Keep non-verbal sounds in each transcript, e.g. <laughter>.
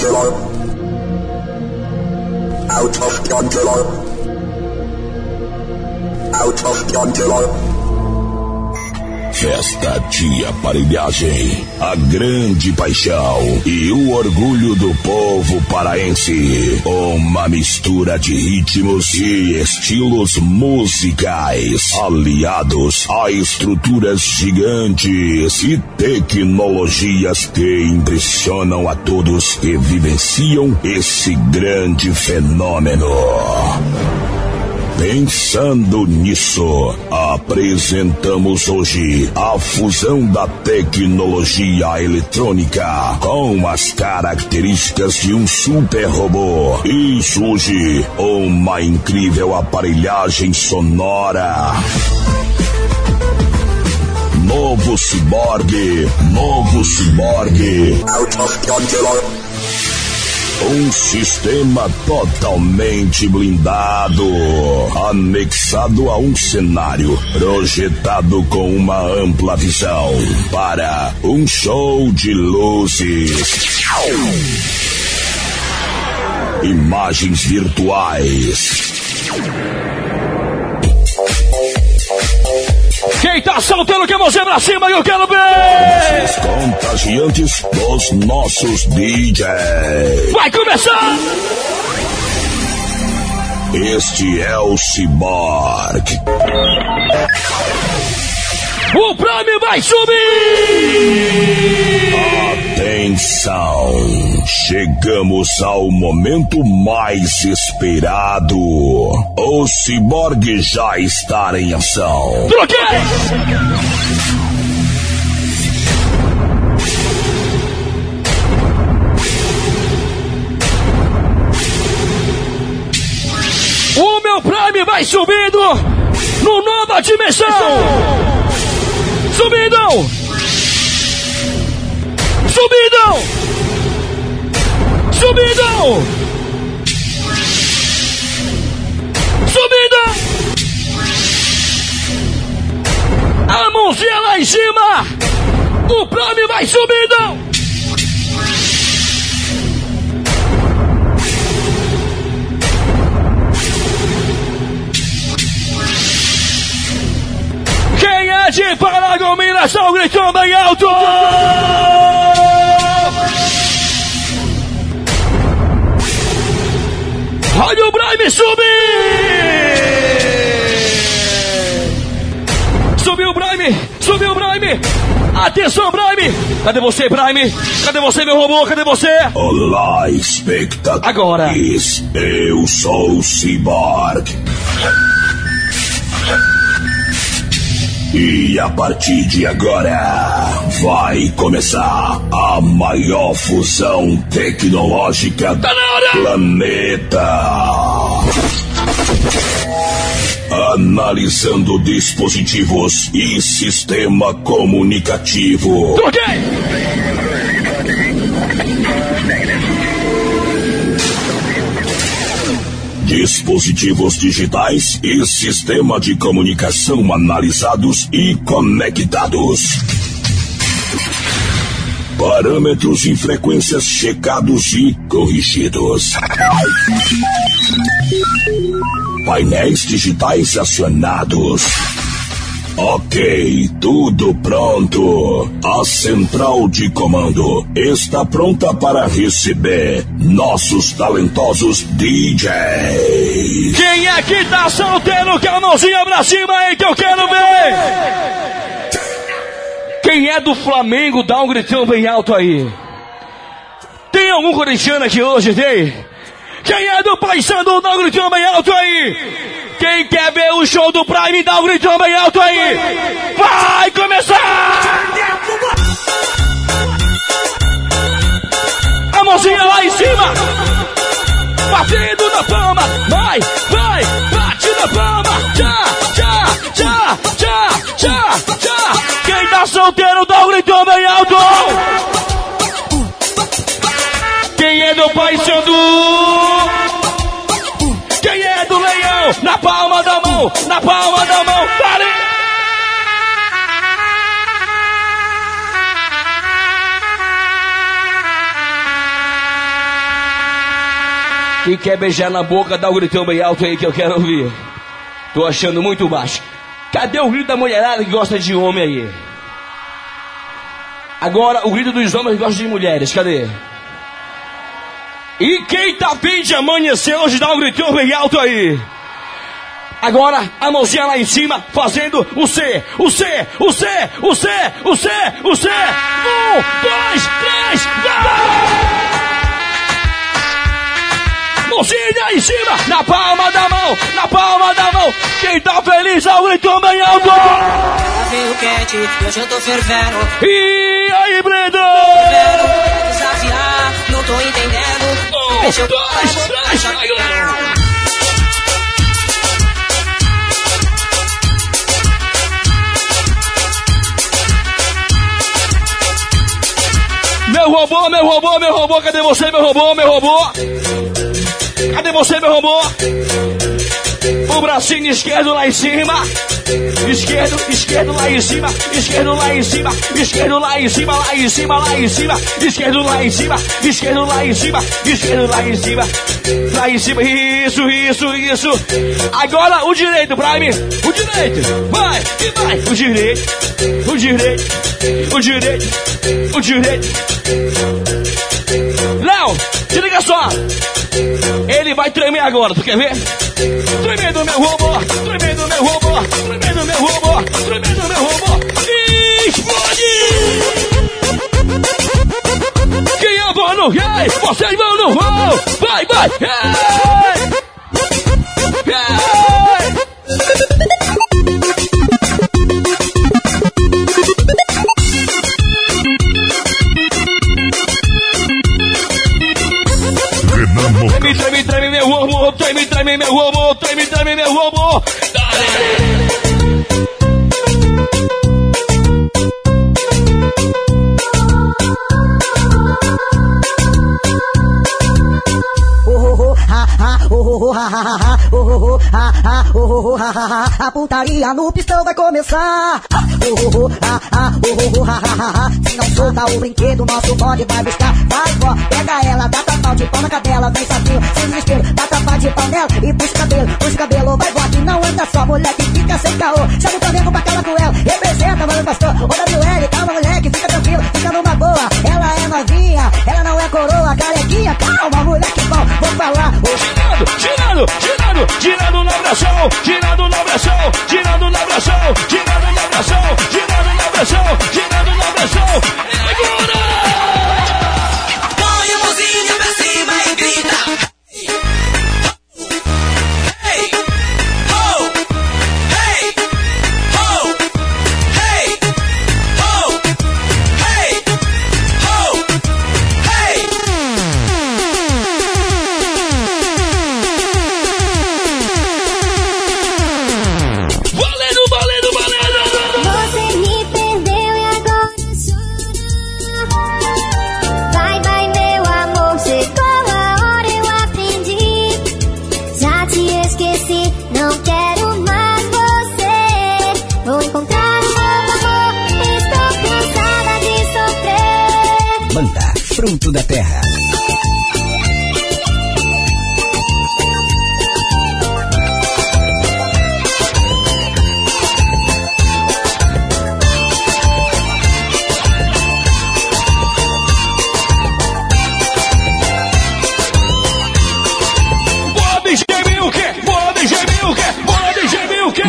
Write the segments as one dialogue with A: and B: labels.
A: control. Out of control. Out of control.
B: Festa de aparelhagem, a grande paixão e o orgulho do povo paraense. Uma mistura de ritmos e estilos musicais, aliados a estruturas gigantes e tecnologias que impressionam a todos que vivenciam esse grande fenômeno. Pensando nisso, apresentamos hoje a fusão da tecnologia eletrônica com as características de um super robô e surge uma incrível aparelhagem sonora. Novo Cyborg, novo Cyborg.
A: Out of control.
B: Um sistema totalmente blindado, anexado a um cenário, projetado com uma ampla visão para um show de luzes. Imagens virtuais.
C: Quem tá soltando que você pra cima eu quero ver!
B: Os contagiantes dos nossos DJs.
C: Vai começar!
B: Este é o Cyborg.
C: O Prime vai subir!
B: Atenção! Chegamos ao momento mais esperado. O Cyborg já está em ação.
C: Troquei! O meu Prime vai subindo no nova dimensão! Subidão! Subidão! Subidão! Subidão! A mãozinha lá em cima! O Prime vai subindo! É de Paragominas, só o gritão bem alto! Olha o Brime subir! Subiu o Brime! Subiu o Brime! Atenção, Brime! Cadê você, Brime? Cadê você, meu robô? Cadê você?
B: Olá, espectadores.
C: Agora.
B: Eu sou o Cyborg. E a partir de agora vai começar a maior fusão tecnológica
C: Tá
B: do planeta. Analisando dispositivos e sistema comunicativo.
C: Troquei!
B: Dispositivos digitais e sistema de comunicação analisados e conectados. Parâmetros e frequências checados e corrigidos. Painéis digitais acionados. Ok, tudo pronto. A central de comando está pronta para receber nossos talentosos DJs.
C: Quem é que tá solteiro com a mãozinha pra cima aí que eu quero ver? Quem é do Flamengo, dá um gritão bem alto aí. Tem algum corintiano aqui hoje, tem? Quem é do Paysandu, dá um gritão bem alto aí. Quem quer ver o show do Prime, dá um gritão bem alto aí. Vai começar! A mãozinha lá em cima! Batendo na palma, vai, vai, bate na palma, tchá, tchá, tchá, tchá, tchá, tchá. Quem tá solteiro dá um gritão bem alto. Do Pai Sandu? Quem é do leão? Na palma da mão, na palma da mão, pare! Quem quer beijar na boca, dá um gritão bem alto aí que eu quero ouvir. Tô achando muito baixo. Cadê o grito da mulherada que gosta de homem aí? Agora, o grito dos homens que gostam de mulheres, cadê? E quem tá bem de amanhecer hoje, dá um gritinho bem alto aí. Agora, a mãozinha lá em cima, fazendo o C, o C, o C, o C, o C, o C. Um, dois, três, vai! Mãozinha em cima, na palma da mão, na palma da mão. Quem tá feliz, dá um grito bem alto.
D: Ela veio quente, hoje eu tô fervendo.
C: E aí, Brendo?
D: Fervendo, desafiar, não tô entendendo.
C: Meu robô, meu robô, meu robô, cadê você, meu robô, meu robô? Cadê você, meu robô? O bracinho esquerdo lá em cima. Esquerdo, esquerdo lá em cima. Esquerdo lá em cima. Esquerdo lá em cima, lá em cima, lá em cima. Esquerdo lá em cima. Esquerdo lá em cima. Esquerdo lá em cima. Lá em cima. Isso, isso, isso. Agora o direito, Prime. O direito. Vai, e vai. O direito. O direito. O direito. O direito. Léo, se liga só. Ele vai tremer agora, tu quer ver? Tremendo meu robô, tremendo meu robô, tremendo meu robô, tremendo meu robô. Explode! Quem eu vou no rei, vocês vão no voo. Vai, vai! Rei! Treme, meu robô, treme, treme meu robô. Dale!
E: A putaria no pistão vai começar. Não solta o brinquedo, nosso bonde vai buscar. Vai, vó, pega ela, dá tapão de pau na cadela, vem sapinho, sem desespero, dá tapa de pau nela e puxa o cabelo, puxa o cabelo, vai, vó, que não anda só, moleque, fica sem caô. Chama o Flamengo pra aquela cruel, representa, mano, pastor. Ô, WL, calma, moleque, fica tranquilo, fica numa boa. Ela é novinha, ela não é coroa, carequinha, calma, moleque, bom, vou falar.
C: Girando, girando, girando, girando na pressão, girando na pressão, girando na pressão, girando na pressão, girando pressão, girando na pressão.
F: Fruto da Terra.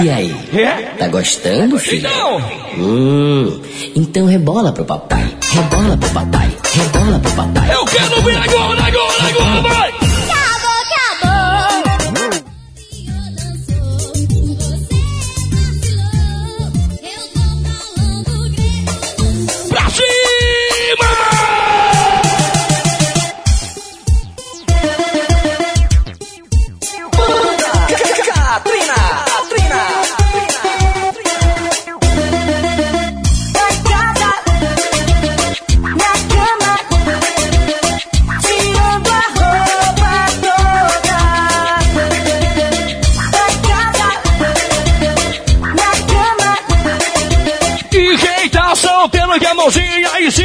G: E aí?
C: É?
G: Tá gostando, filho?
C: Não!
G: Hum, então rebola pro papai. Rebola pro papai. Rebola pro papai.
C: Eu quero ver agora, agora, agora, vai!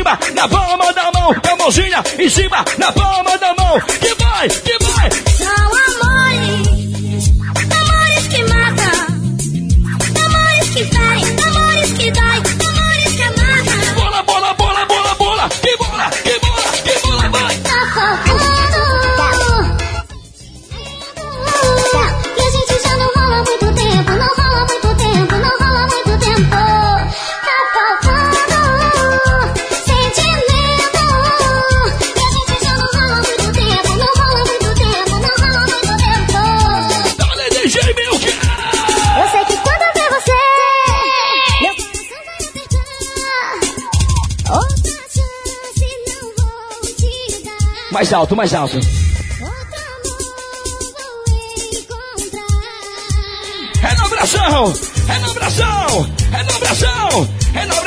C: Cima,
E: na
C: palma da mão, a mãozinha em cima, na palma da mão. Que vai, que vai.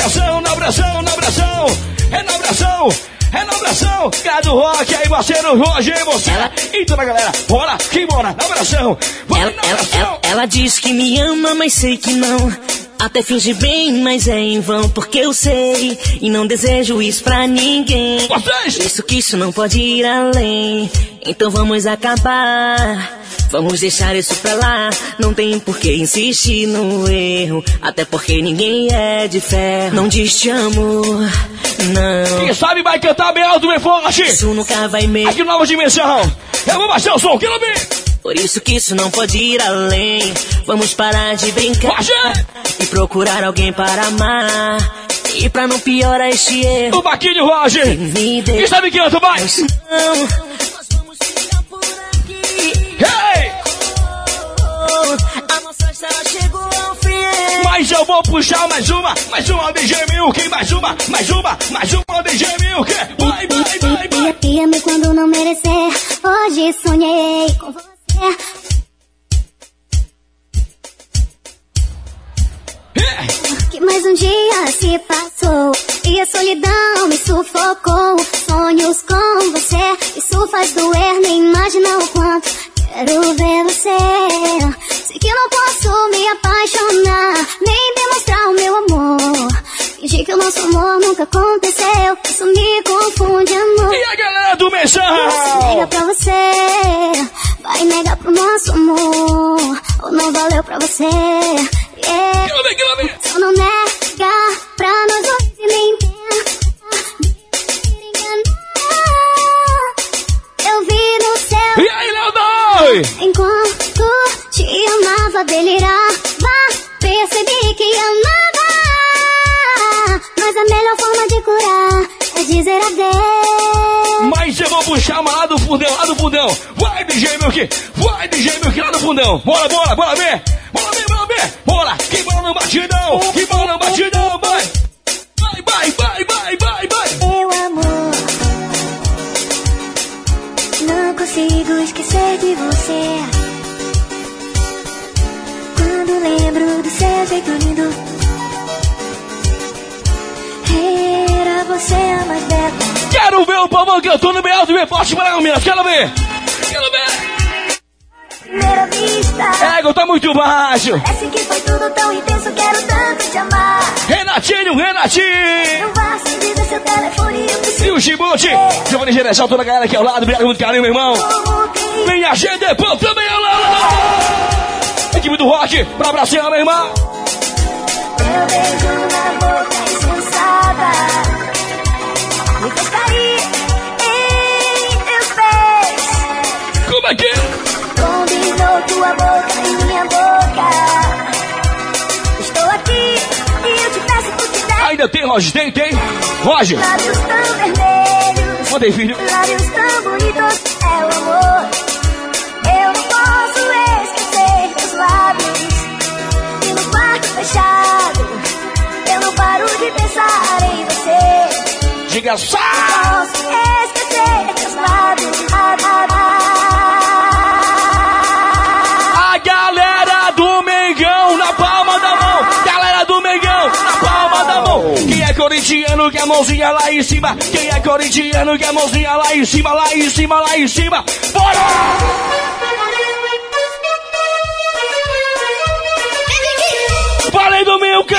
C: Abração, na abração, na abração, é na abração, é na abração. Gado Rock, aí parceiro Roger, você e toda a galera. Bora, que bora, na abração, bora
G: Ela, ela, ela, ela diz que me ama, mas sei que não. Até finge bem, mas é em vão, porque eu sei. E não desejo isso pra ninguém. Isso que isso não pode ir além. Então vamos acabar. Vamos deixar isso pra lá. Não tem por que insistir no erro. Até porque ninguém é de ferro. Não diz te amo, não.
C: Quem sabe vai cantar bem alto, bem forte.
G: Isso nunca vai me.
C: Aqui nova dimensão. Eu vou baixar o som, quero ver.
G: Por isso que isso não pode ir além. Vamos parar de brincar. E procurar alguém para amar. E pra não piorar este erro,
C: O Baquinho Roger.
G: me
C: Quem
G: dê.
C: sabe que canta, vai.
G: Não, nós vamos ficar por aqui.
C: Hey!
G: A nossa história chegou ao fim.
C: Mas eu vou puxar mais uma, mais uma DJ Milk, mais uma, mais uma, mais uma DJ Milk. Vai, vai, vai,
H: Pia,
C: vai.
H: pia, me quando não merecer. Hoje sonhei com você.
C: É.
H: Que mais um dia se passou e a solidão me sufocou. Sonhos com você, isso faz doer, nem imagina o quanto quero ver você. Sei que não posso me apaixonar, nem demonstrar o meu amor. Fingir que o nosso amor nunca aconteceu, isso me confunde, amor.
C: E a galera do
H: Se
C: Mensão?
H: nega pra você, vai negar pro nosso amor, ou não valeu pra você. Yeah. Só não nega pra nós dois e enganar. Eu vi no céu
C: E aí, Leodói?
H: enquanto te amava, delirava. Percebi que amava. Mas a melhor forma de curar é dizer adeus.
C: Mas eu vou puxar uma lá do fundão, lá do fundão. Vai, DJ Milk, vai, DJ Milk lá do fundão. Bora, bora, bora ver. Bora ver, bora ver. Bora, que bola no batidão, que bola no batidão, vai. Vai, vai, vai, vai, vai, vai.
H: Meu amor, não consigo esquecer de você. Quando lembro do seu jeito lindo, era você a mais bela.
C: Quero ver o povo cantando bem alto e bem forte para a minha. Quero ver. Quero ver.
H: Primeira vista,
C: Ego tá muito baixo.
H: parece que foi tudo tão intenso. Quero tanto te amar.
C: Renatinho, Renatinho.
H: Não vá sem dizer seu telefone, eu preciso.
C: E o Chibute. Giovanni Gereção, toda a galera aqui ao lado. Obrigado muito carinho, meu irmão. Minha gente, é pô, também ao lado. Equipe do rock, pra abraçar, meu irmão.
H: Meu beijo na boca insensata Me em pés
C: Como é que é?
H: Combinou tua boca e minha boca Estou aqui e eu te peço por te dar
C: Ainda tem, Roger? Tem, tem. Roger,
H: Lábios tão vermelhos
C: mandei, filho.
H: Lábios tão bonitos É o amor Eu não posso esquecer teus lábios E no quarto fechado Eu não paro de pensar em você
C: Diga só.
H: Posso esquecer teus lábios ah, ah, ah.
C: A galera do Mengão na palma da mão. Galera do Mengão na palma da mão. Quem é corintiano que a mãozinha lá em cima? Quem é corintiano que a mãozinha lá em cima, lá em cima, lá em cima? Bora! Falei do Milk!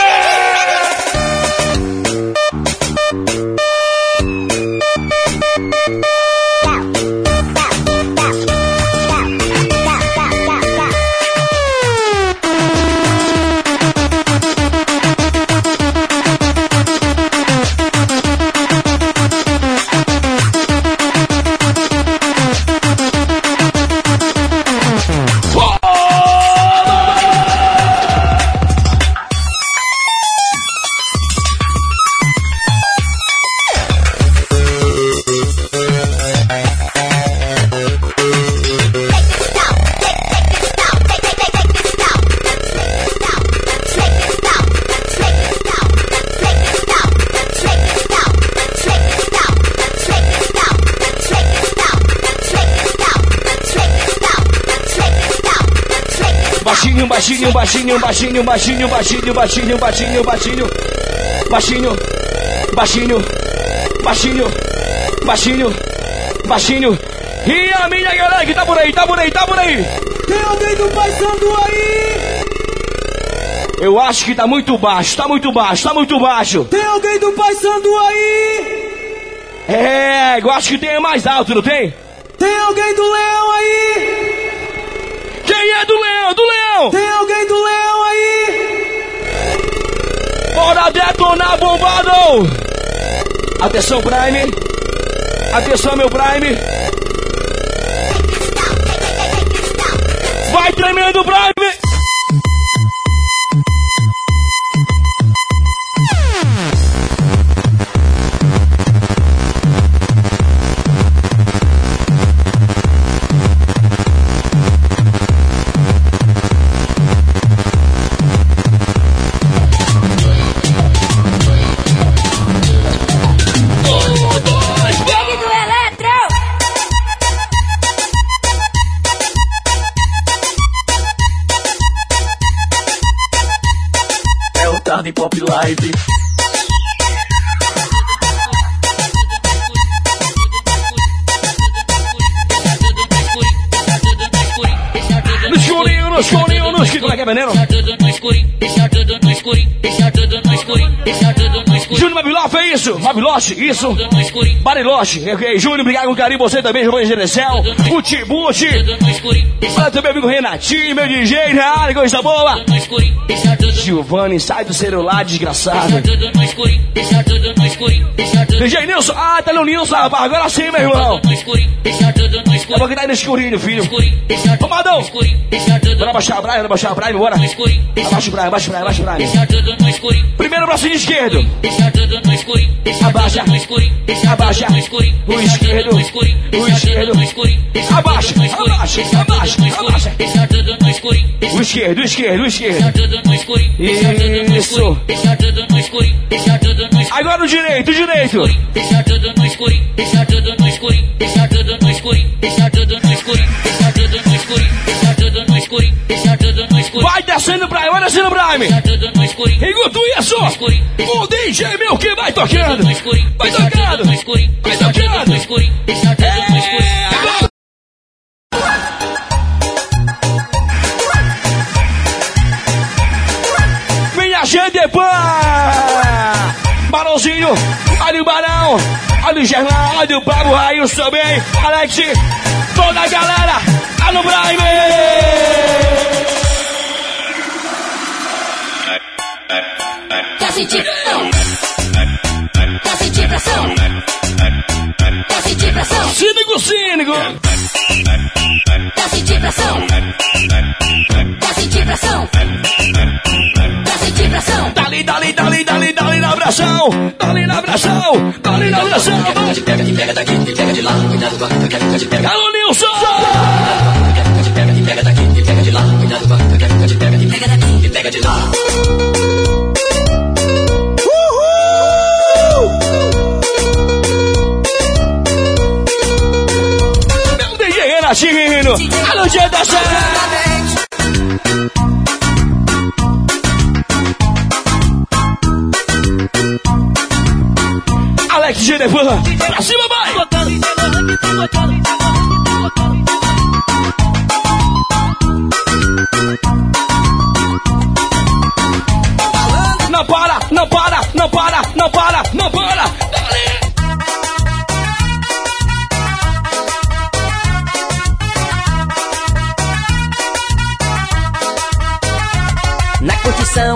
C: Baixinho, baixinho, baixinho, baixinho, baixinho, baixinho, baixinho, baixinho, baixinho, baixinho, baixinho, baixinho, baixinho. E a minha galera que tá por aí, tá por aí, tá por aí.
I: Tem alguém do Pai Sandu aí?
C: Eu acho que tá muito baixo, tá muito baixo, tá muito baixo.
I: Tem alguém do Pai Sandu aí?
C: É, eu acho que tem mais alto, não tem?
I: Tem alguém do Leão
C: Bora detonar bombado! Atenção, Prime. Atenção, meu Prime. Vai tremendo, Prime.
F: Pop Live.
C: No escurinho, no escurinho, no escurinho. Como é que é, veneno? Deixa tudo no escurinho, deixa tudo no escurinho, deixa tudo no escurinho, deixa tudo no escurinho. Babiloche, é isso? Babiloche, isso? Bariloche, ok. Júnior, obrigado com carinho. Você também, Giovanni Gerecel. O Tibuti. Olha também, amigo Renatinho, meu DJ na área, coisa boa. Giovanni, sai do celular, desgraçado. DJ Nilson, ah, tá no Nilson, rapaz. Agora sim, meu irmão. Eu vou gritar aí no escurinho, filho. Vamos, Adão. Bora baixar a praia, bora baixar a praia, bora. Abaixa o praia, abaixa o praia, abaixa o praia. Primeiro bracinho esquerdo esquerdo no escurinho, abaixa no escurinho, abaixa no escurinho, o esquerdo no escurinho, o esquerdo no escurinho, abaixa, abaixa, abaixa, abaixa, está tudo no escurinho, o esquerdo, o esquerdo, o esquerdo, está tudo no escurinho, isso, está no escurinho, está tudo no escurinho, agora o direito, o direito, está tudo no escurinho, está tudo no escurinho, está tudo no escurinho, está tudo no escurinho, está tudo Vai descendo pra vai descendo pra mim. Deixa. Enquanto isso, o DJ meu que vai tocando. Vai tocando. Vai tocando. É. Vem a no gente, pai! Barãozinho, olha o Barão, olha o Gerlão, olha o Pablo Raios também, Alex, toda a galera, tá no Prime!
H: Quer sentir pressão? Quer sentir pressão? Quer sentir pressão?
C: Cínico, cínico!
H: Quer sentir pressão? Quer sentir pressão? Quer sentir pressão?
C: Dali, dali, dali, abração, tá Carolina abração, tá na abração.
F: Pega de pega, que pega daqui, que pega de lá, cuidado com a boca, pega. Pega pega, que pega daqui, que pega de lá, cuidado com a que pega que pega de lá.
C: Alô, dia da Sérgio! Genevan, pra cima, vai! Não para, não para, não para,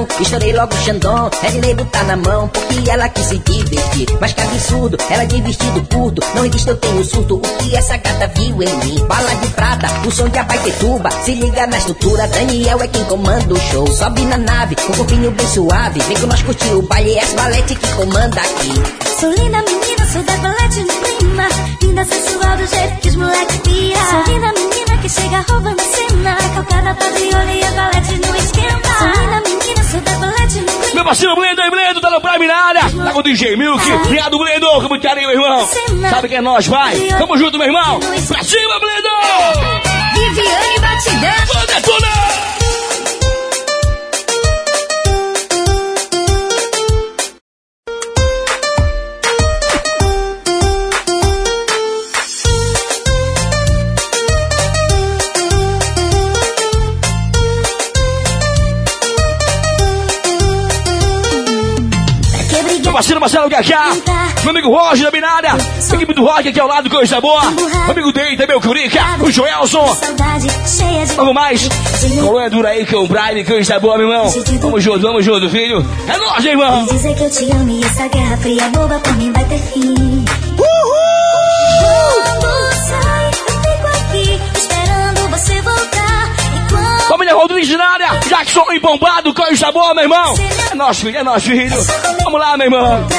J: curtição, estourei logo o Xandão. Label tá na mão, porque ela quis se divertir. Mas que absurdo, ela de vestido curto. Não resiste, eu tenho surto. O que essa gata viu em mim? Bala de prata, o som de abaitetuba. Se liga na estrutura, Daniel é quem comanda o show. Sobe na nave, com o corpinho bem suave. Vem com nós curtir o baile, é as valete que comanda aqui.
H: Sou linda menina, sou da colete no clima. Linda sensual do jeito que os moleques pira. Sou linda menina que chega roubando cena. Calcada pra viola e a colete
C: Meu parceiro Blendo aí, Blendo, tá no Prime na área. Tá com o DJ Milk. Obrigado, Blendo. Com muito carinho, meu irmão. Sabe quem é nós, vai. Tamo junto, meu irmão. Pra cima, Blendo.
H: Viviane Batidão.
C: Vou detonar. Parceiro Marcelo Gacá, meu amigo Roger da Binária, equipe do Rock aqui ao lado, coisa boa. Meu amigo Deita, meu Curica, o Joelson. Vamos mais. Colônia dura aí com o Brian, coisa boa, meu irmão. Vamos junto, vamos junto, filho. É nóis, irmão.
H: dizer que eu te amo e essa guerra fria boba mim vai ter fim. Quando
C: Família Rodrigues na área, Jackson e bombado, coisa boa, meu irmão. É nosso filho, é nosso filho. Vamos lá, meu irmão.
H: de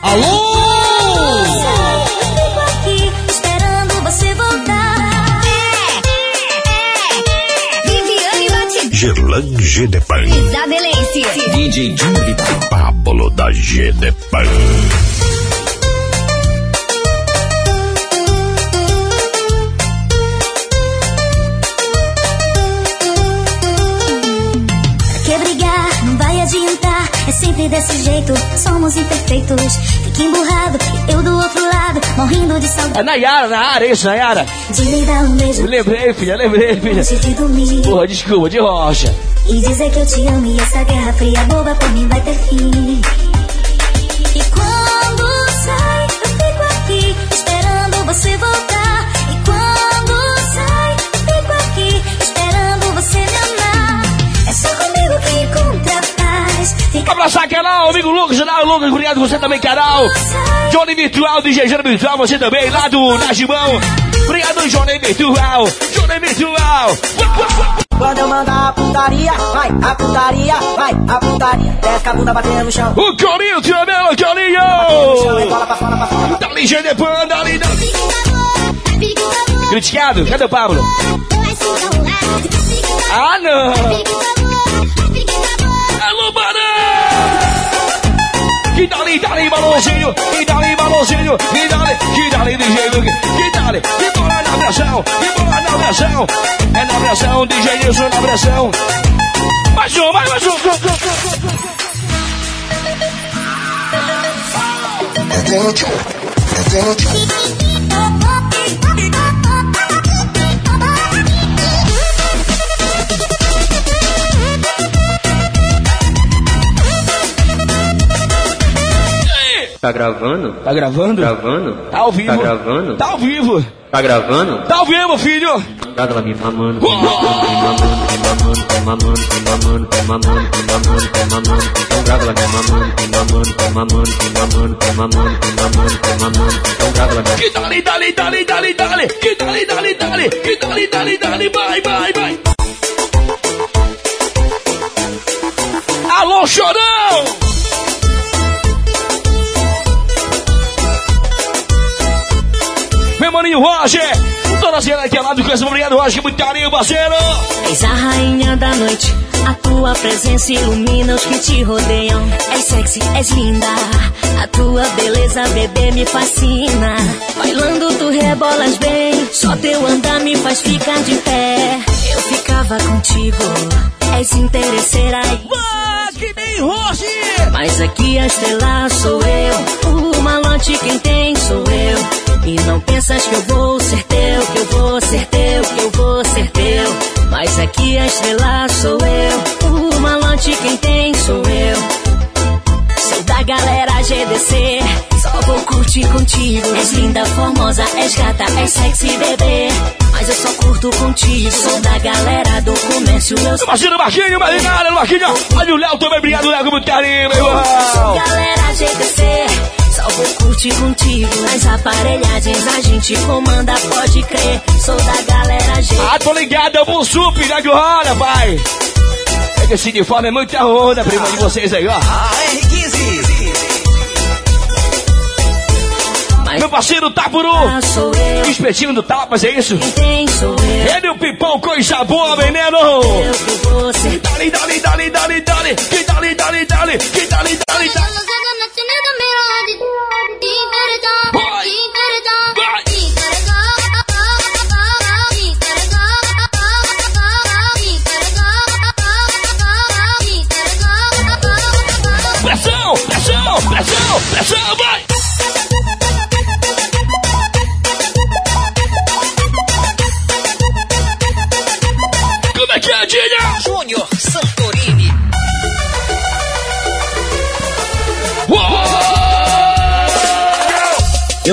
I: Alô!
H: Eu fico aqui esperando você voltar.
K: Viviane Batista.
B: Gerlan Gedepan.
K: Isabelense.
F: DJ Júlio.
B: Pablo da Gedepan.
H: Sempre desse jeito, somos imperfeitos. Fica emburrado, eu do outro lado, morrendo de
C: É
H: saudade
C: Nayara na área, isso, Nayara.
H: de lhe dar um beijo.
C: Me lembrei, filha, lembrei, filha.
H: De
C: Porra, desculpa, de rocha.
H: e dizer que eu te amo e essa guerra fria boba por mim vai ter fim. E quando sai, eu fico aqui esperando você voltar.
C: Abraçar Carol, amigo Lucas, Janal, Lucas, obrigado você também, Carol. Johnny Virtual, DJ Johnny Virtual, você também, lá do Najimão. Obrigado, Johnny Virtual. Johnny Virtual.
E: Quando eu mandar a putaria, vai, a putaria, vai, a putaria. Desce a bunda batendo no chão.
C: O Corinho, tio meu, Corinho. Dali, Gedepan, dali, dali. Criticado, cadê o Pablo? Ah, não. Alô, Barão! Dali, dali, balãozinho, que dali, balãozinho, que dali, que dali, DJ Luke, que dali, que bola na pressão, que bola na pressão, é na pressão, DJ Nilson na pressão. Mais um, mais, mais um, go, go,
L: Tá gravando?
C: Tá gravando?
L: Gravando?
C: Tá ao vivo.
L: Tá gravando?
C: Tá ao vivo.
L: Tá gravando?
C: Tá ao vivo, filho.
L: Obrigado, ela me mamando, me mamando, me mamando, me mamando, me mamando, me mamando, me mamando. Então grava ela me mamando, me mamando, me mamando, me mamando, me mamando, me mamando, me mamando. Então grava ela me
C: Que dali, dali, dali, dali, dali. Que dali, dali, dali. Que dali, dali, dali. Vai, vai, vai. Alô, chorão! Meu maninho Roger, toda a cena aqui ao lado do Câncer, obrigado, Roger, muito carinho, parceiro!
G: És a rainha da noite, a tua presença ilumina os que te rodeiam. És sexy, és linda, a tua beleza, bebê, me fascina. Bailando tu rebolas bem, só teu andar me faz ficar de pé. Eu ficava contigo, és interesseira e Mas aqui a estrela sou eu, o malote quem tem sou eu. E não pensas que eu vou ser teu, que eu vou ser teu, que eu vou ser teu. Mas aqui a estrela sou eu, o malote quem tem sou eu. Sou da galera GDC, só vou curtir contigo. És linda, formosa, és gata, és sexy bebê. Mas eu só curto contigo. Sou da galera do comércio, eu sou.
C: Imagina o Marquinho, Marquinho, Marquinho! Olha o Léo também, obrigado, Léo, com muito carinho, meu irmão!
G: Sou galera GDC, só vou curtir contigo. Nas aparelhagens a gente comanda, pode crer. Sou da galera G.
C: Ah, tô ligado, é o bom sup, né, rola, pai! É que esse uniforme é muita onda, prima de vocês aí, ó.
G: Mas
C: Meu parceiro Tapuru,
G: ah,
C: espetinho do Tapas, é isso? Ele o Pipão, coisa boa, veneno! Dali, dali, dali, dali, dali, que dali, dali, dali, que dali, dali, dali.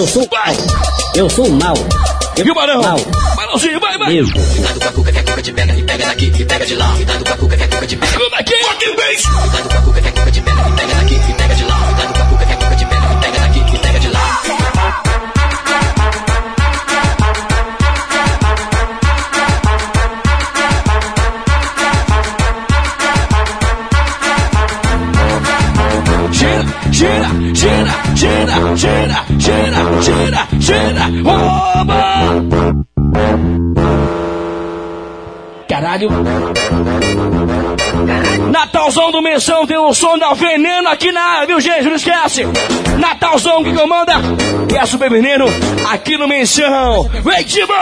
J: Eu sou mal. Eu sou mal.
C: E o Barão?
J: Mal.
C: Barãozinho, vai, vai.
J: Eu.
F: Cuidado com a cuca que a cuca te pega e pega daqui e pega de lá. Cuidado com a cuca que a cuca te pega.
C: Como é que é? Fucking bass.
F: Cuidado com a cuca que a cuca te pega e pega daqui e pega de lá. Cuidado com a cuca que a cuca te pega e pega daqui e pega de lá.
C: Gira, gira, gira, gira, gira, gira, rouba! Caralho. Natalzão do Menção tem o som da Veneno aqui na área, viu gente? Não esquece. Natalzão que comanda e a Super Veneno aqui no Menção. Vem, Timão!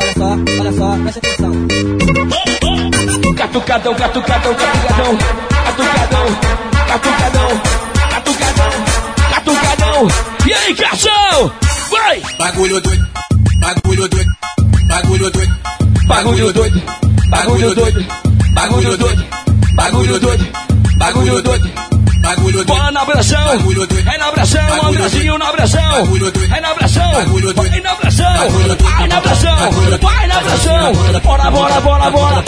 E: Olha só, olha só, presta atenção.
C: Catucadão, catucadão, catucadão, catucadão, E aí, Cação? Vai!
M: Bagulho doido, bagulho doido, bagulho doido,
C: Bagulho doido, bagulho doido, bagulho doido, bagulho doido, bagulho doido.
M: bagulho doido.
C: Bola na abração, é na abração, Andrezinho na abração, é na abração, vai na abração, vai na abração, vai na abração. Bora, bora, bora, bora.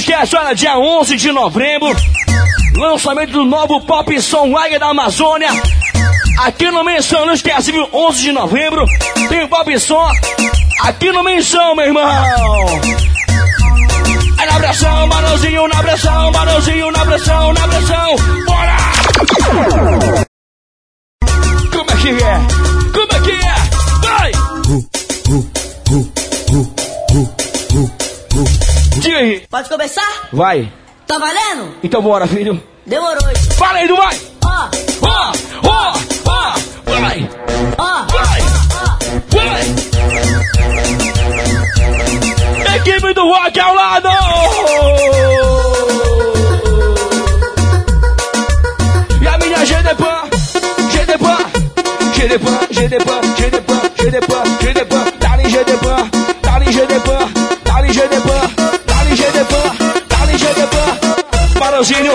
C: Esquece, olha, dia 11 de novembro, lançamento do novo Pop Som Lager da Amazônia. Aqui no Menção, não esquece, viu? 11 de novembro, tem o Pop Som aqui no Menção, meu irmão. É na pressão, Barãozinho, na pressão, Barãozinho, na pressão, na pressão. Bora! Como é que é?
N: Pode começar?
C: Vai.
N: Tá valendo?
C: Então bora, filho.
N: Demorou.
C: Fala aí, não vai!
N: Ó,
C: Ó, ó, ó, vai!
N: ó,
C: Vai! Vai! Equipe do rock ao lado! E a minha GDPAN, GDPAN, GDPAN, GDPAN, GDPAN, GDPAN, GDPAN, Barãozinho.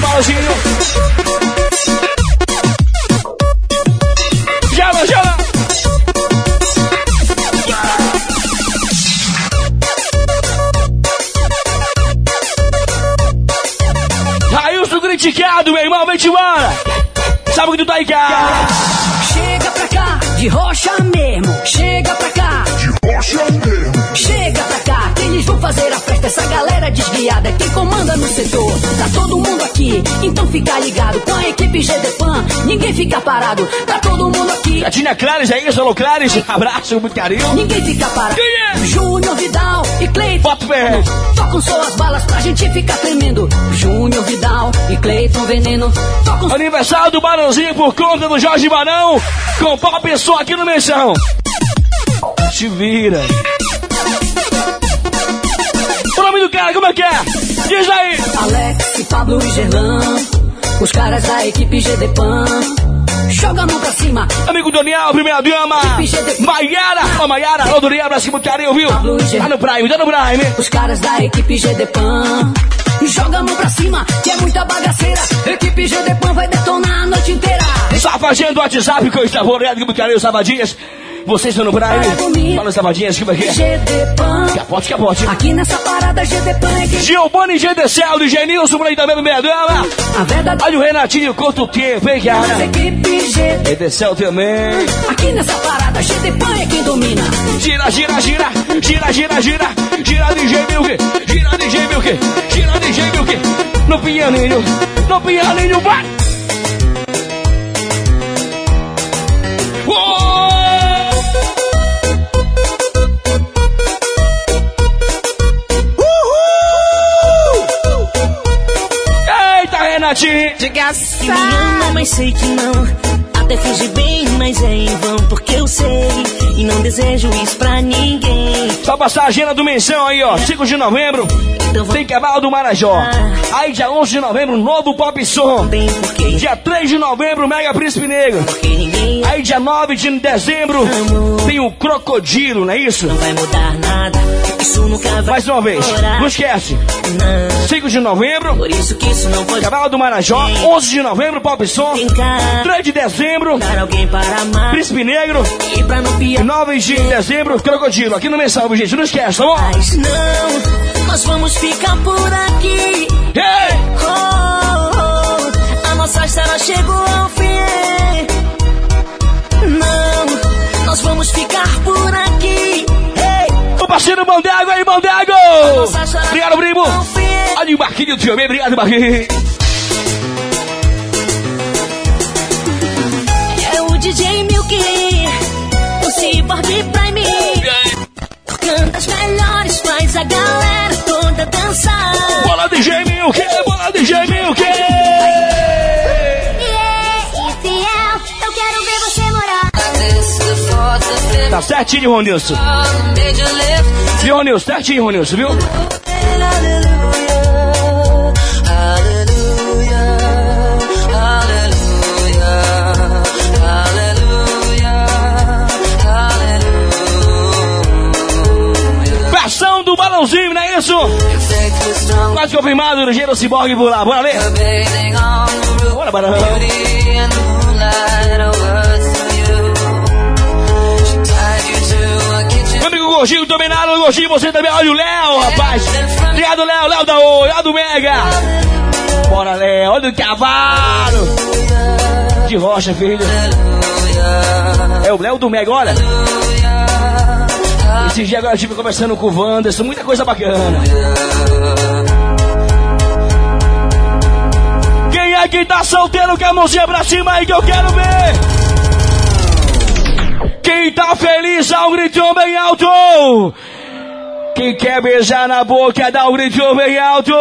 C: Gela,
N: A GDPAN, ninguém fica parado. Tá todo mundo aqui,
C: Gatinha Clares aí, solo Clares, abraço, muito carinho.
N: ninguém fica parado.
C: Quem é?
N: Júnior Vidal e Cleiton.
C: Bota o pé.
N: Tocam só as balas pra gente ficar tremendo. Júnior Vidal e Cleiton Veneno. Tocam
C: Aniversário do Barãozinho por conta do Jorge Barão, com pau pessoa aqui no Menção. Se vira. O nome do cara, como é que é? Diz aí.
N: Alex, Pablo e Gerlão. Os caras da equipe GDPAN. Joga a mão pra cima.
C: Amigo Daniel, primeira dama. Maiara. Ô, Maiara, ô, Dorian, abraço muito carinho, viu? Tá no Prime, tá no Prime.
N: Os caras da equipe GDPAN. Joga a mão pra cima, que é muita bagaceira. Equipe GDPAN vai detonar a noite inteira.
C: Safadinha do WhatsApp que eu estava olhando, muito carinho, Savadinhas. Vocês estão no Prime? Fala, Savadinhas, como é que é?
N: GDPAN.
C: Capote, capote.
N: Aqui nessa parada GDPAN é quem
C: Giovanni GDCL, do Genilson, por aí também no meio dama.
N: a verdade
C: Olha o Renatinho, quanto tempo, hein, cara?
N: equipes GDPAN.
C: GDCL também.
N: Aqui nessa parada GDPAN é quem domina.
C: Gira, gira, gira, gira, gira, gira, gira DJ Milk, gira DJ Milk, gira DJ Milk, no pianinho, no pianinho, vai! Eita, Renatinho!
G: Me ama, mas sei que não. Até finge bem, mas é em vão porque eu sei e não desejo isso pra ninguém.
C: Só passar a agenda do menção aí, ó. 5 de novembro, tem Cavalo do Marajó. Aí, dia 11 de novembro, novo Pop Som. Dia 3 de novembro, Mega Príncipe Negro. Aí, dia 9 de dezembro, tem o Crocodilo, não é isso?
G: Não vai mudar nada, isso nunca vai
C: Mais uma vez, não esquece.
G: Não,
C: 5 de novembro,
G: por isso que isso não pode
C: Cavalo do Marajó. 11 de novembro, Pop Som.
G: Vem cá,
C: 3 de dezembro,
G: amar
C: Príncipe Negro.
G: e pra não
C: E
G: piorar.
C: 9 de dezembro, Crocodilo. Aqui no Mensal, gente. Não esquece, tá bom?
G: Mas não, nós vamos ficar por aqui.
C: Hey!
G: Oh, oh, a nossa história chegou ao fim. Não, nós vamos ficar por aqui. Hey,
C: O parceiro Mandego aí,
G: história
C: Obrigado, primo! Olha o Marquinhos do Tio obrigado, Marquinhos!
G: A galera toda dançar.
C: Bola DJ Milk! Bola DJ Milk!
H: Infiel, eu quero ver você morar.
C: Tá certinho, Ronilson. Viu, Ronilson? Certinho, Ronilson, viu? Confirmado no Gelo Cyborg por lá. Bora ler? Bora, balão. Meu amigo Gordinho, nada, Gordinho, você também. Olha o Léo, rapaz. Obrigado, Léo. Léo da Oi, Léo do Mega. Bora, Léo. Olha o cavalo. De rocha, filho. É o Léo do Mega, olha. Esse dia agora eu estive conversando com o Wanderson, muita coisa bacana. Quem que tá solteiro com a mãozinha pra cima aí que eu quero ver? Quem tá feliz, dá um gritinho bem alto! Quem quer beijar na boca, dá um gritinho bem alto!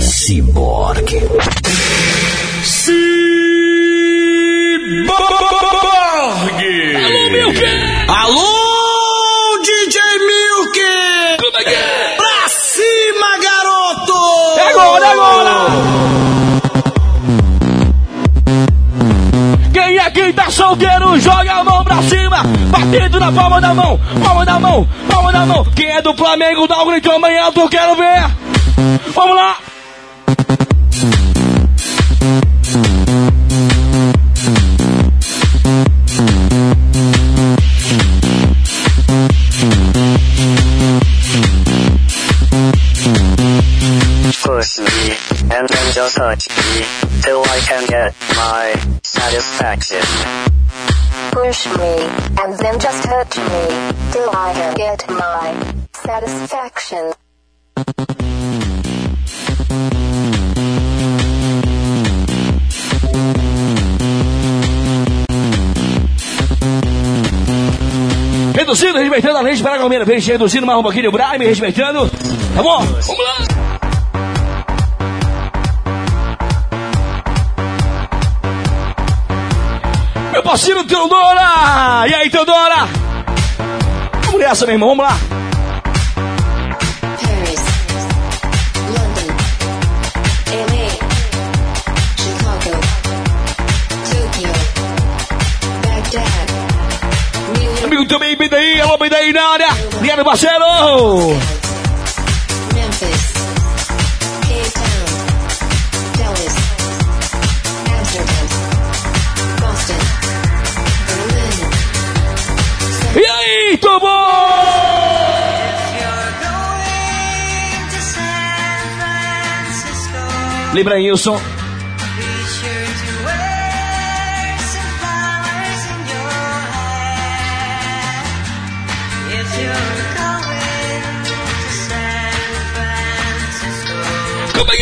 B: Cyborg.
C: Alô, tá solteiro, joga a mão pra cima, batendo na palma da mão, palma da mão, palma da mão. Quem é do Flamengo, dá um grito amanhã, eu quero ver. Vamos lá!
O: Push me, and then just touch me, till I can get my satisfaction.
H: Push me, and then just hurt me, till I can get my satisfaction.
C: Reduzindo, respeitando a lei para a primeira vez, reduzindo mais um pouquinho o Brime, respeitando. Tá bom? Vamos lá! Meu parceiro Teodora! E aí, Teodora? Vamos nessa, meu irmão, vamos lá!
H: Paris, London, LA, Chicago, Tokyo, Baghdad, New York,
C: Amigo também, bem daí, alô, bem daí na área! Obrigado, parceiro! Aí, Tobo? Lembra, Wilson? Como é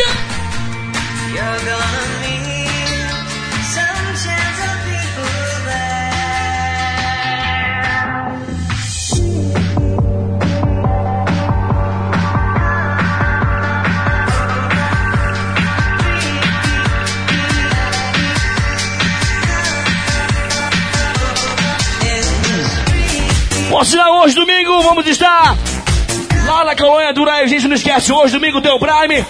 C: Por sinal, hoje domingo vamos estar lá na colônia Duraí. Gente, não esquece, hoje domingo tem o Prime.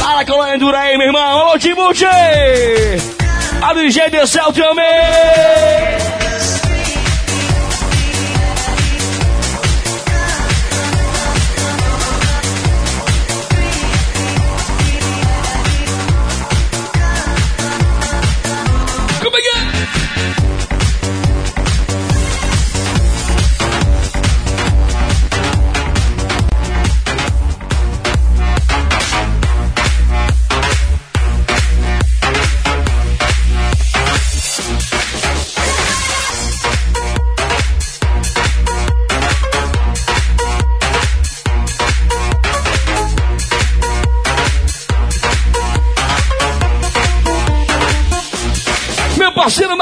C: Lá na colônia Duraí, meu irmão. Alô, Timuche! A DJ Decel também!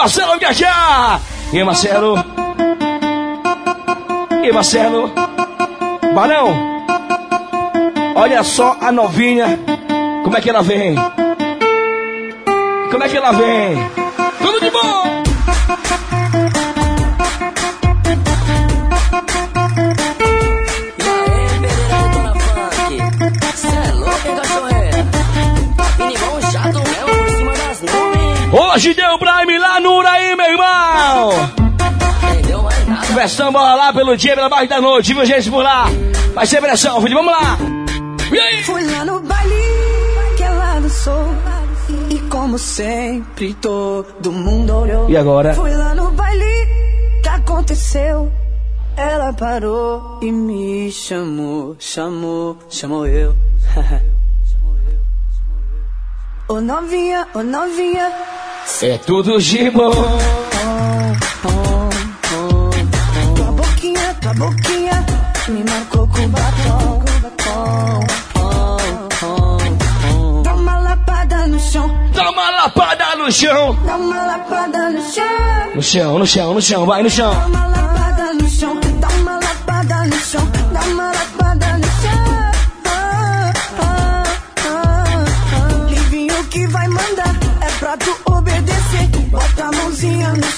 C: Marcelo Viajar! E Marcelo? E Marcelo? Barão, olha só a novinha, como é que ela vem? Como é que ela vem? Versão bola lá pelo dia, pela parte da noite, viu gente por lá? Vai ser pressão, filho, vamos lá! E aí?
P: Fui lá no baile que ela dançou. E como sempre, todo mundo olhou.
C: E agora?
P: Fui lá no baile que aconteceu. Ela parou e me chamou, chamou, chamou eu. <laughs> Ô novinha, ô novinha.
C: É tudo de bom!
P: Boquinha, me marcou com batom. Dá uma lapada no chão.
C: Dá uma lapada no chão!
P: Dá uma lapada no chão.
C: No chão, no chão, no chão, vai no chão!
P: Dá uma lapada no chão. Dá uma lapada no chão. Dá uma lapada no chão. Livinho que vai mandar é pra tu obedecer. Bota a mãozinha no chão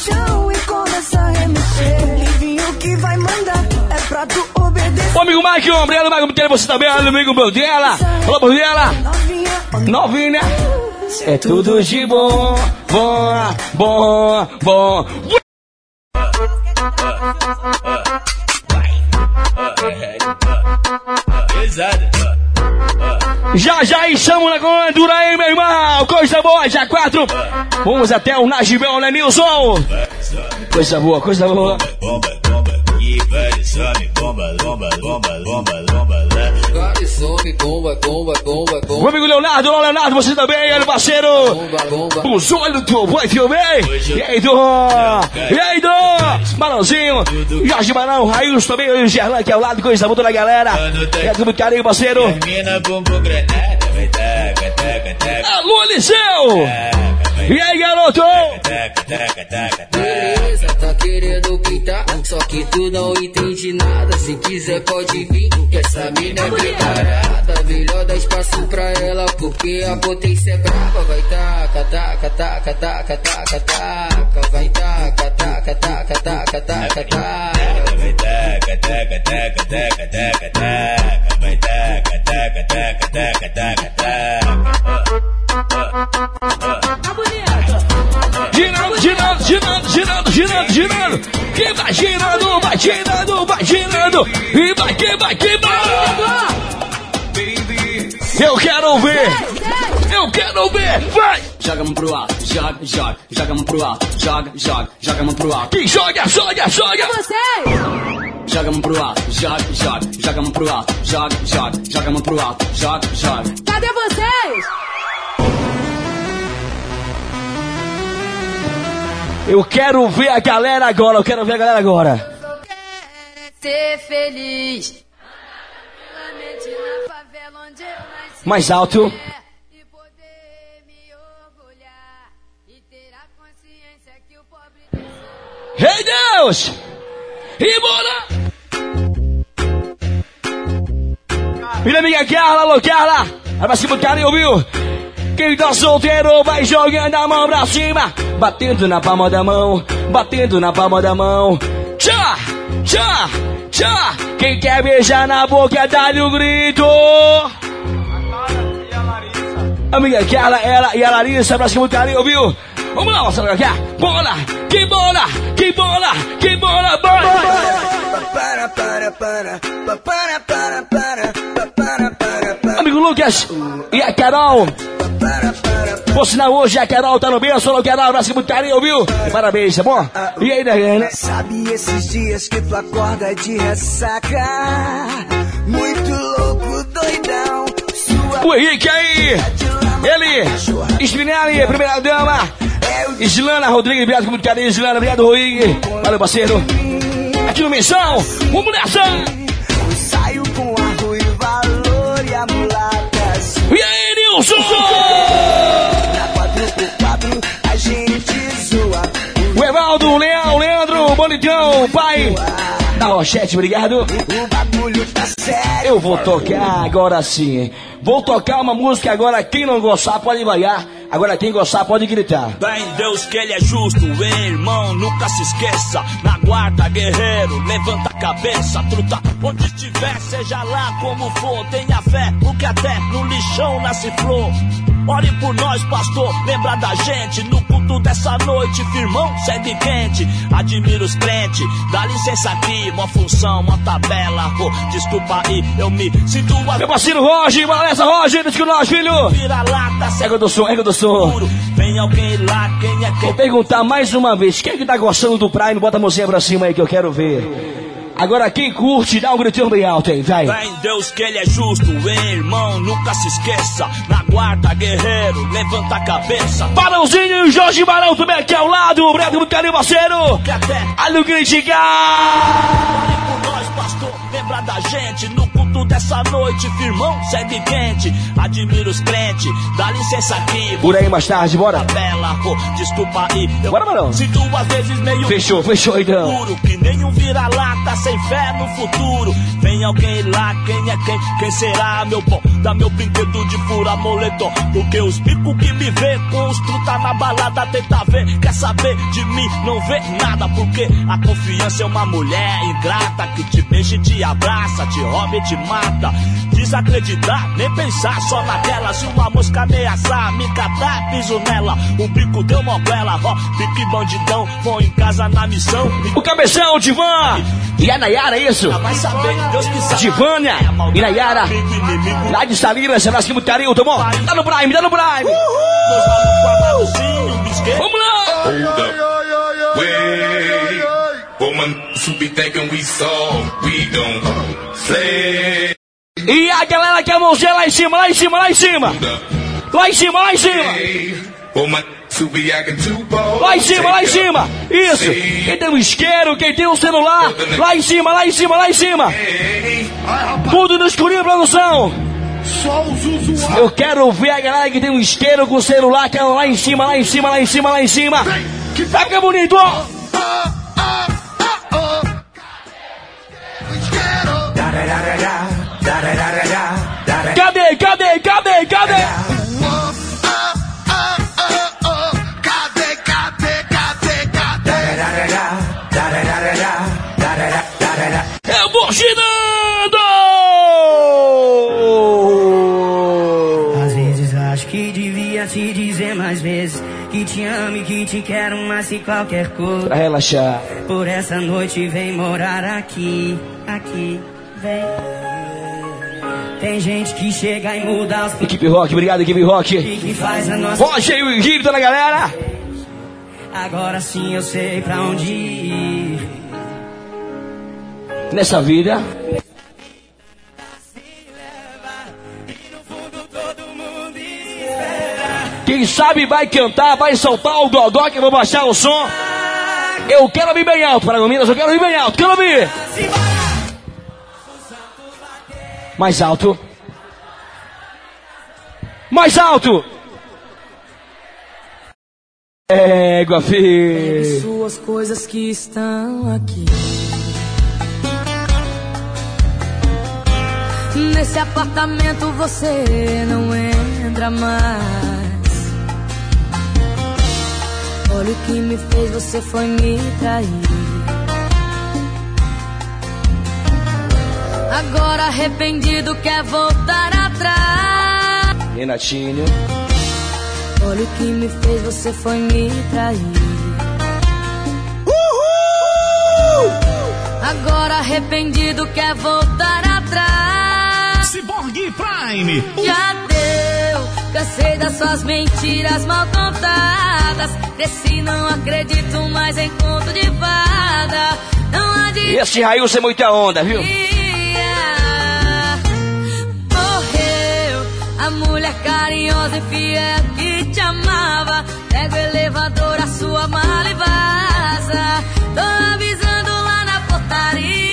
C: Ô amigo Mike, obrigado, Mike, por você também, olha amigo Bordela! Alô, Bordela! Novinha! É tudo de bom, bom, bom, bom! Já já estamos na gordura aí, meu irmão! Coisa boa, já quatro! Vamos até o Najibel, né, Nilson? Coisa boa, coisa boa!
Q: Some, bomba, bomba, bomba, bomba.
C: O amigo Leonardo, olá Leonardo, você também, ele parceiro! Os olhos do boi também! E aí, Dom? E aí, Dom? Balãozinho, Jorge Barão, Raios também, o Gerlan aqui ao lado, coisa boa da galera! É muito carinho, parceiro! Alô, Eliseu! E aí, garoto?
Q: Beleza, tá querendo pintar, só que tu não entende nada. Se quiser pode vir, que essa mina é preparada. Melhor dar espaço pra ela, porque a potência é brava. Vai taca, taca, taca, taca, taca, taca. Vai taca, taca, taca, taca, taca, taca. Vai taca, taca, taca, taca, taca, taca. Vai taca, taca, taca, taca, taca, taca.
C: Girando, girando, girando, girando, girando, girando. Que vai girando, vai girando, vai girando. E vai que vai que vai. Eu quero ver. Eu quero ver. Vai.
G: Joga a mão pro alto, joga, joga, joga a mão pro alto, joga, joga, joga a mão pro alto.
C: E joga, joga, joga.
G: Joga a mão pro alto, joga, joga, joga a mão pro alto, joga, joga, joga a mão pro alto, joga, joga.
R: Cadê vocês?
C: Eu quero ver a galera agora, eu quero ver a galera agora.
R: Eu só ser feliz.
C: Mais alto. Rei Deus! E bora! Minha amiga guerra, alô guerra! Ela vai se botar e ouviu? Quem tá solteiro vai jogando a mão pra cima, batendo na palma da mão, batendo na palma da mão. Tchá, tchá, tchá. Quem quer beijar na boca, dá-lhe um grito. Amiga Carla, ela e a Larissa, pra cima do carinho, viu? Vamos lá, moça, cá. Bola, que bola, que bola, que bola, bola.
P: Para, para, para, para, para, para, para, para,
C: Amigo Lucas e a Carol. Por sinal, hoje a Carol tá no berço, alô Carol, cima do carinho, viu? Parabéns, tá bom? E aí, né?
P: Sabe esses dias que tu acorda de ressaca? Muito louco, doidão. Sua
C: O Henrique aí! Ele, Spinelli, primeira dama. Islana Rodrigues, obrigado com muito carinho, Islana, obrigado, Rui. Valeu, parceiro. Aqui no Missão, vamos nessa!
P: E
C: aí, Nilson?
P: Na 4x4 a gente zoa.
C: O Evaldo, o Leão, o Leandro, o Bonitão, o pai da Rochete, obrigado.
P: O bagulho tá sério.
C: Eu vou tocar agora sim, hein? Vou tocar uma música agora, quem não gostar pode vaiar, agora quem gostar pode gritar.
S: Fé em Deus que ele é justo, hein, irmão, nunca se esqueça. Na guarda, guerreiro, levanta a cabeça, truta. Onde estiver, seja lá como for, tenha fé, porque até no lixão nasce flor. Ore por nós, pastor, lembra da gente. No culto dessa noite, firmão, segue quente. Admiro os crentes, dá licença aqui, uma função, uma tabela. Oh, desculpa aí, eu me sinto a
C: Meu parceiro Roger, beleza, Roger, diz que nós, filho.
S: vira-lata,
C: Ego do som, ego do som.
S: Vem alguém lá, quem é
C: Vou
S: quem?
C: perguntar mais uma vez, quem é que tá gostando do Prime? Bota a mãozinha pra cima aí que eu quero ver. Agora quem curte, dá um gritinho bem alto aí, vai.
S: Fé em Deus que ele é justo, hein, irmão, nunca se esqueça. Na guarda, guerreiro, levanta a cabeça.
C: Barãozinho e Jorge Barão também aqui ao lado, obrigado muito carinho, parceiro.
S: Até
C: Alho criticar.
S: por nós, pastor, lembra da gente. No culto dessa noite, firmão, segue quente. Admiro os crentes, dá licença aqui.
C: Por aí mais tarde, bora.
S: Bela, oh, desculpa aí. Eu
C: Bora, Barão.
S: sinto às vezes meio
C: Fechou, fechou então.
S: Puro, que nenhum vira-lata sem fé no futuro. Vem alguém lá, quem é quem? Quem será, meu bom? Dá meu brinquedo de fura moletom. Porque os bicos que me vê com os truta na balada tenta ver. Quer saber de mim? Não vê nada. Porque a confiança é uma mulher ingrata que te beija e te abraça, te rouba e te mata. Desacreditar, nem pensar só naquela. Se uma mosca ameaçar, me catar, piso nela. O bico deu moguela, ó, pique bandidão. Vou em casa na missão.
C: O cabeção, o Divan. E a Nayara, é isso?
S: Vai saber, Deus que sabe.
C: Divânia e Nayara. Lá de Salinas, abraço muito carinho, tá bom? Tá no Prime, tá no Prime. Vamos lá.
T: Hold up. Wait. Woman, who be thinking we soft, we gon'
C: E a galera que a mãozinha lá em cima, lá em cima, lá em cima. Lá em cima, lá em cima. Lá em cima, lá em cima. Isso. Quem tem um isqueiro, quem tem um celular. Lá em cima, lá em cima, lá em cima. Tudo no escurinho, produção.
T: Só os usuários.
C: Eu quero ver a galera que tem um isqueiro com celular, que é lá em cima, lá em cima, lá em cima, lá em cima. Fica bonito, ó. Cadê, cadê, cadê, cadê? Eu vou girando!
U: Às vezes acho que devia te dizer mais vezes que te amo e que te quero mais que qualquer coisa.
C: Pra relaxar.
U: Por essa noite vem morar aqui, aqui. Tem gente que chega e muda os
C: Equipe Rock, obrigado, equipe Rock.
U: que faz a nossa.
C: Roger e o toda a galera.
U: Agora sim eu sei pra onde ir.
C: Nessa vida. Quem sabe vai cantar, vai soltar o gogó que eu vou baixar o som. Eu quero ouvir bem alto, para Minas, eu quero ouvir bem alto, quero ouvir. Mais alto. Mais alto. Égua, fi.
U: Suas coisas que estão aqui. Nesse apartamento você não entra mais. Olha o que me fez, você foi me trair. Agora arrependido quer voltar atrás.
C: Renatinho.
U: Olha o que me fez, você foi me trair. Agora arrependido quer voltar atrás.
V: Cyborg Prime.
U: Já deu, cansei das suas mentiras mal contadas. Cresci, não acredito mais em conto de fada. Não adianta.
C: E esse Railson é muita onda, viu?
U: A mulher carinhosa e fiel que te amava. Pega o elevador, a sua mala e vaza. Tô avisando lá na portaria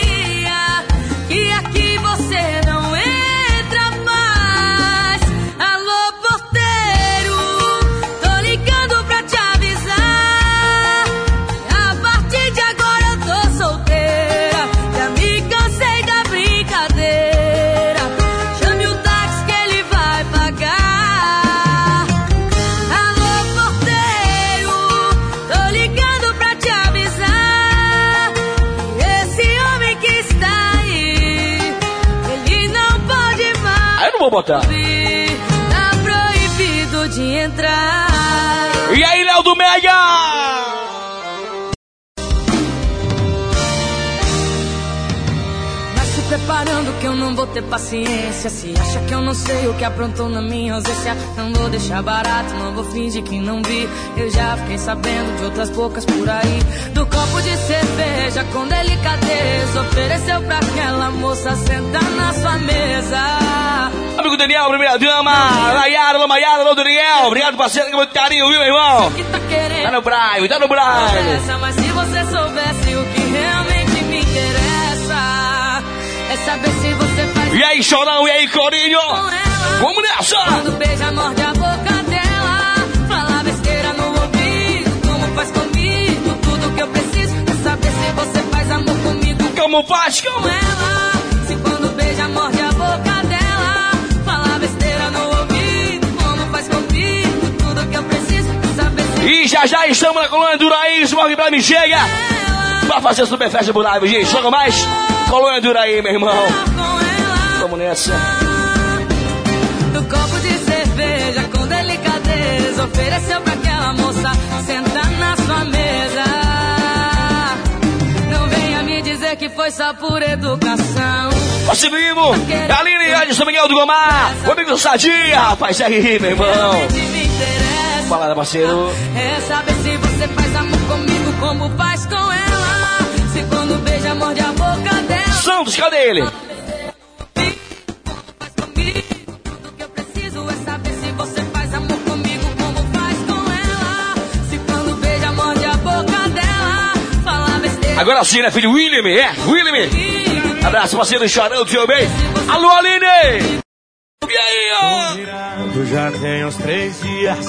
U: vir. Tá proibido de entrar. Preparando que eu não vou ter paciência. Se acha que eu não sei o que aprontou na minha ausência, não vou deixar barato, não vou fingir que não vi. Eu já fiquei sabendo de outras bocas por aí. Do copo de cerveja com delicadeza, ofereceu pra aquela moça sentar na sua mesa.
C: Amigo Daniel, primeira dama. Nayara, Alô, Maiara, alô, Daniel. Obrigado, parceiro, com muito carinho, viu, meu irmão? Tá no Prime, tá no.
U: Essa, mas se você soubesse o que saber se você faz.
C: E aí, chorão, e aí, Corinho? Vamos nessa!
U: Quando beija, morde a boca dela. Fala besteira no ouvido, como faz comigo. Tudo que eu preciso é saber se você faz amor comigo.
C: Como faz com
U: ela? Se quando beija, morde a boca dela. Fala besteira no ouvido, como faz comigo. Tudo que eu preciso é saber se
C: E já já estamos na colônia do Uraí, Smog Prime chega pra fazer Super Festa por live, gente. Joga mais? Colônia do Uraí, meu irmão. Vamos nessa.
U: do copo de cerveja com delicadeza. Ofereceu pra aquela moça sentar na sua mesa. Não venha me dizer que foi só por educação.
C: Nosso primo, Aline Anderson Miguel do Gomar, o amigo Sadia, rapaz, é aí, meu irmão. Fala, parceiro.
U: é saber se você faz amor comigo como faz com ela. Dela. Fala besteira.
C: Agora sim, né, filho? William, é? William. Abraço, parceiro, chorando, tio bem. Alô, Aline! E aí, ó?
V: Já tenho uns três dias.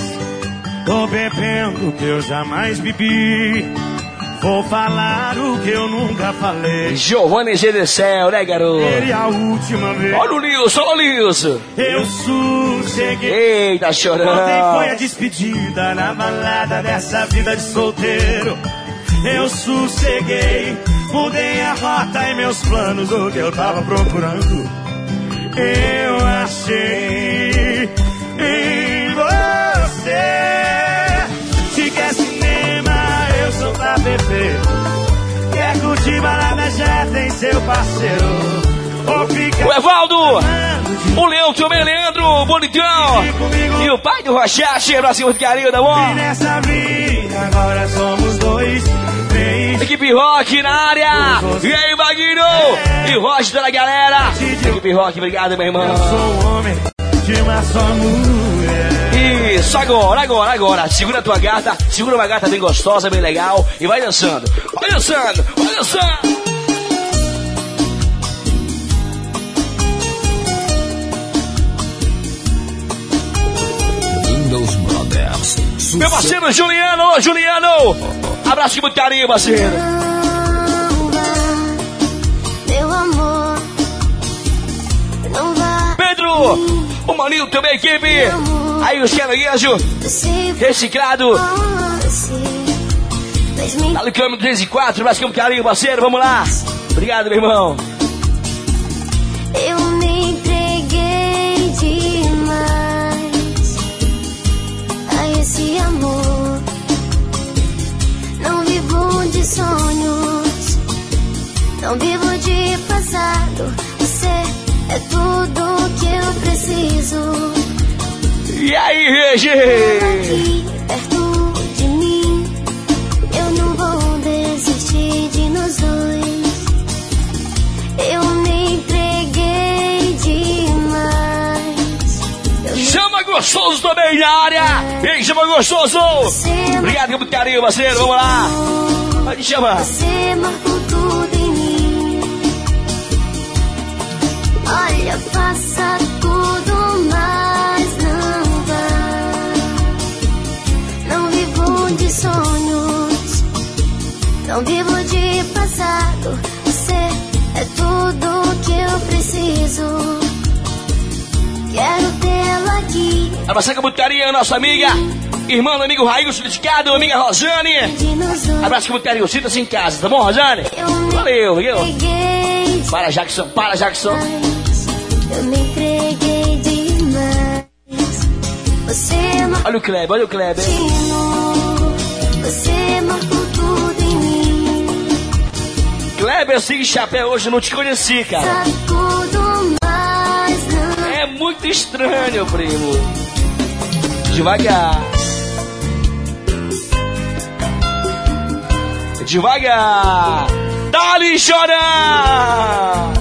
V: Tô bebendo que eu jamais bebi. Vou falar o que eu nunca falei.
C: Giovanni G do céu, né, garoto?
V: Seria a última vez.
C: Olha o Nilson, olha o Nilson.
V: Eu sosseguei.
C: Eita, chorando.
V: Ontem foi a despedida na balada dessa vida de solteiro. Eu sosseguei, mudei a rota e meus planos, o que eu tava procurando. Eu achei em você. Beber. Quer curtir balada, já tem seu parceiro. Ou fica
C: O Evaldo, o Leão, tio bem, Leandro, o Bonitão. E o pai do Rochache, Brasil de carinho, tá bom?
V: E nessa vida agora somos dois. Vem
C: Equipe Rock na área. E aí, Baguinho? E o Roger da galera. Equipe Rock, obrigado, meu irmão.
V: Eu sou um homem de uma só mulher.
C: Isso, agora, agora, agora. Segura a tua gata, segura uma gata bem gostosa, bem legal. E vai dançando. Vai dançando, vai dançando.
B: Windows Brothers,
C: Meu parceiro Juliano, Juliano! Abraço de muito carinho, parceiro. Pedro, o Maninho também, equipe. Aí o Xeranguejo, reciclado. Tá no quilômetro 204, abraço com carinho, parceiro. Vamos lá. Obrigado, meu irmão.
H: Eu me entreguei demais a esse amor. Não vivo de sonhos, não vivo de passado. Você é tudo que eu preciso.
C: E aí, Regi?
H: Perto de mim, eu não vou desistir de nós dois. Eu me entreguei demais.
C: Chama gostoso também na área. Ei, chama gostoso. Obrigado muito carinho, parceiro. Vamos lá. Pode chamar.
H: Você marcou tudo em mim. Olha, faça tudo, não vivo de passado. Você é tudo que eu preciso. Quero tê-la aqui.
C: Com muito carinho, nossa amiga. Irmã do amigo Raílson Dedicado, amiga Rosane. Abraço muito carinho. Sinta-se em casa, tá bom, Rosane? Valeu, viu? Para, Jackson. Para, Jackson.
H: Eu me entreguei demais. Marcou
C: Olha o Kleber, olha o Kleber.
H: Você marcou
C: Kleber, sem chapéu hoje, não te conheci, cara.
H: Não.
C: É muito estranho, primo. Devagar. Devagar. Dá-lhe chorar.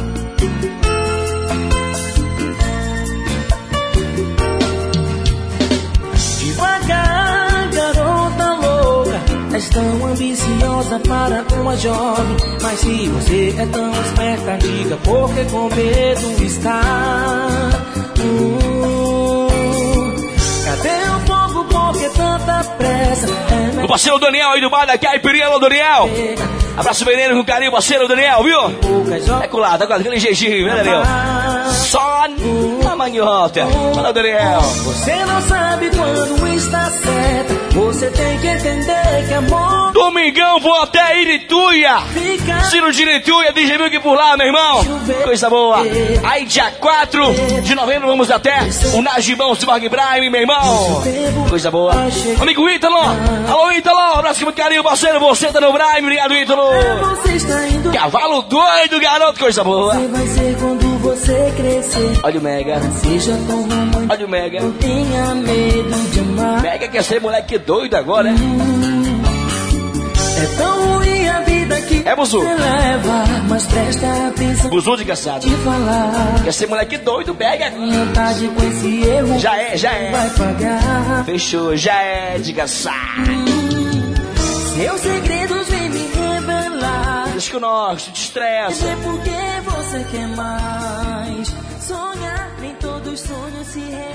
G: Ambiciosa para uma jovem. Mas se você é tão esperta, diga por que com medo está. Hum, cadê o fogo? Por que tanta pressa? É
C: O parceiro Daniel aí do bar da Caipirinha, alô Daniel. Abraço veneno com carinho, parceiro Daniel, viu? É tá com aquele jeitinho, né, Daniel? Só manhota. Fala, Daniel.
G: Você não sabe quando está certa. Você tem que entender que amor.
C: Domingão, vou até Irituia. Ciro de Irituia, DJ Milk por lá, meu irmão. Coisa boa. Aí, dia 4 de novembro, vamos até o Najibão Cyborg Prime, meu irmão. Coisa boa. Amigo Ítalo. Alô, Ítalo. Abraço com muito carinho, parceiro. Você tá no Prime. Obrigado, Ítalo.
G: Indo.
C: Cavalo doido, garoto. Coisa boa. Olha o Mega.
G: Seja tão romântico.
C: Olha o Mega.
G: Não tenha medo de amar.
C: Mega quer ser moleque doido agora, né?
G: É tão ruim a vida que
C: É, Buzu.
G: você leva. Mas presta atenção.
C: Buzu de caçado.
G: Falar.
C: Quer ser moleque doido, pega.
G: Vontade com esse erro.
C: Já é, já é.
G: Vai pagar.
C: Fechou, já é de caçar.
G: Seus segredos vêm me revelar.
C: Deixa que o nosso te estressa.
G: Por que você quer mais. Os sonhos se realizarão.